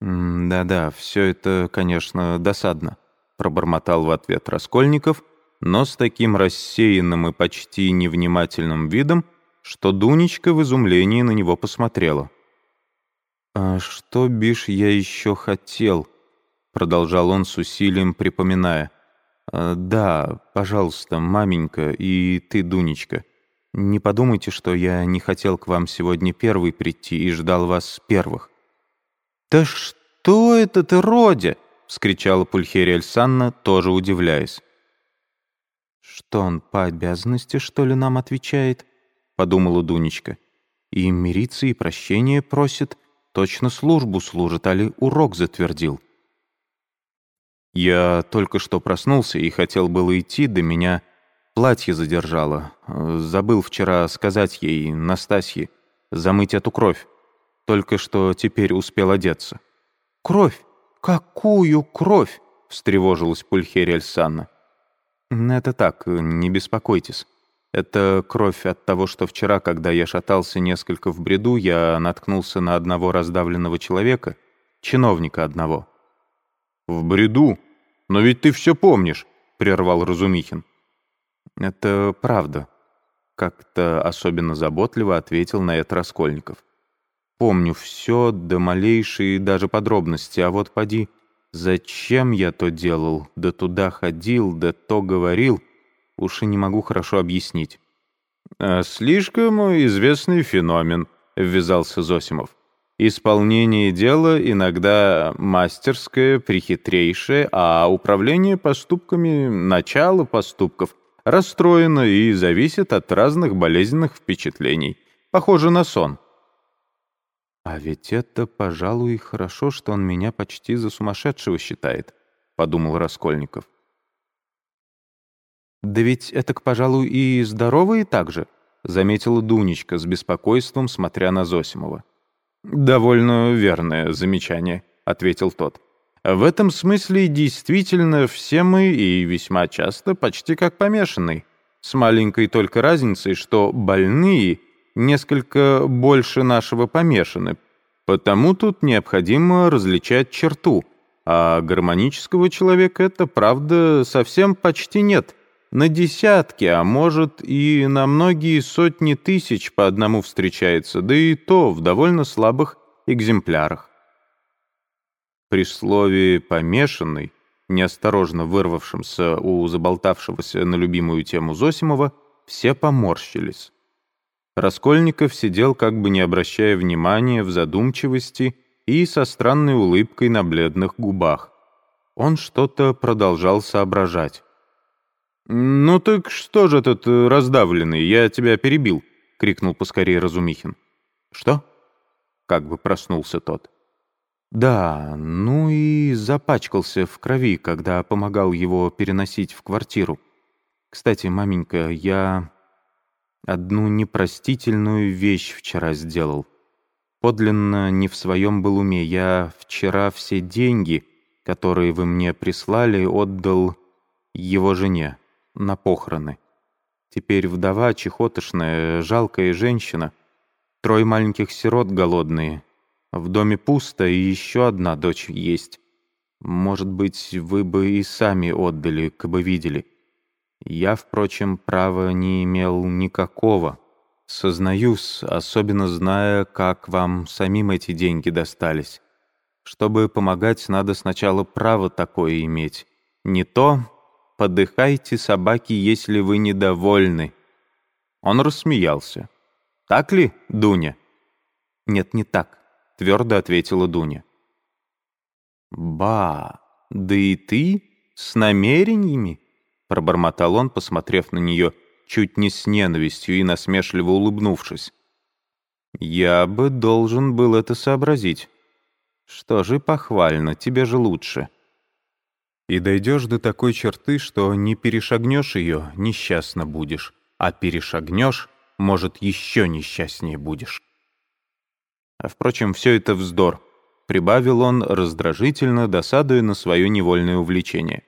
«Да-да, все это, конечно, досадно», — пробормотал в ответ Раскольников, но с таким рассеянным и почти невнимательным видом, что Дунечка в изумлении на него посмотрела. «А что, бишь, я еще хотел?» — продолжал он с усилием, припоминая. «А, «Да, пожалуйста, маменька и ты, Дунечка, не подумайте, что я не хотел к вам сегодня первый прийти и ждал вас с первых». «Да что это ты, Родя?» — вскричала Пульхерия Альсанна, тоже удивляясь. «Что он по обязанности, что ли, нам отвечает?» — подумала Дунечка. «И мириться, и прощения просит. Точно службу служит, али урок затвердил». Я только что проснулся и хотел было идти, до меня платье задержало. Забыл вчера сказать ей, Настасье, замыть эту кровь. Только что теперь успел одеться. «Кровь! Какую кровь?» — встревожилась Пульхерия Альсанна. «Это так, не беспокойтесь. Это кровь от того, что вчера, когда я шатался несколько в бреду, я наткнулся на одного раздавленного человека, чиновника одного». «В бреду? Но ведь ты все помнишь», — прервал Разумихин. «Это правда», — как-то особенно заботливо ответил на это Раскольников. «Помню все, до малейшей даже подробности, а вот поди, зачем я то делал, да туда ходил, да то говорил, уж и не могу хорошо объяснить». «А «Слишком известный феномен», — ввязался Зосимов. Исполнение дела иногда мастерское, прихитрейшее, а управление поступками, начало поступков расстроено и зависит от разных болезненных впечатлений. Похоже на сон. «А ведь это, пожалуй, хорошо, что он меня почти за сумасшедшего считает», — подумал Раскольников. «Да ведь это, пожалуй, и здоровые также», — заметила Дунечка с беспокойством, смотря на Зосимова. «Довольно верное замечание», — ответил тот. «В этом смысле действительно все мы и весьма часто почти как помешанные, с маленькой только разницей, что больные несколько больше нашего помешаны, потому тут необходимо различать черту, а гармонического человека это, правда, совсем почти нет» на десятки, а может и на многие сотни тысяч по одному встречается, да и то в довольно слабых экземплярах. При слове «помешанный», неосторожно вырвавшемся у заболтавшегося на любимую тему Зосимова, все поморщились. Раскольников сидел, как бы не обращая внимания, в задумчивости и со странной улыбкой на бледных губах. Он что-то продолжал соображать. «Ну так что же этот э, раздавленный? Я тебя перебил!» — крикнул поскорее Разумихин. «Что?» — как бы проснулся тот. «Да, ну и запачкался в крови, когда помогал его переносить в квартиру. Кстати, маменька, я одну непростительную вещь вчера сделал. Подлинно не в своем был уме. Я вчера все деньги, которые вы мне прислали, отдал его жене на похороны. Теперь вдова чехотошная, жалкая женщина, трое маленьких сирот голодные. В доме пусто, и еще одна дочь есть. Может быть, вы бы и сами отдали, бы видели. Я, впрочем, права не имел никакого. Сознаюсь, особенно зная, как вам самим эти деньги достались. Чтобы помогать, надо сначала право такое иметь. Не то подыхайте, собаки, если вы недовольны». Он рассмеялся. «Так ли, Дуня?» «Нет, не так», — твердо ответила Дуня. «Ба, да и ты с намерениями?» — пробормотал он, посмотрев на нее чуть не с ненавистью и насмешливо улыбнувшись. «Я бы должен был это сообразить. Что же, похвально, тебе же лучше». И дойдешь до такой черты, что не перешагнешь ее, несчастно будешь, а перешагнешь, может, еще несчастнее будешь. А впрочем, все это вздор, прибавил он раздражительно, досадуя на свое невольное увлечение.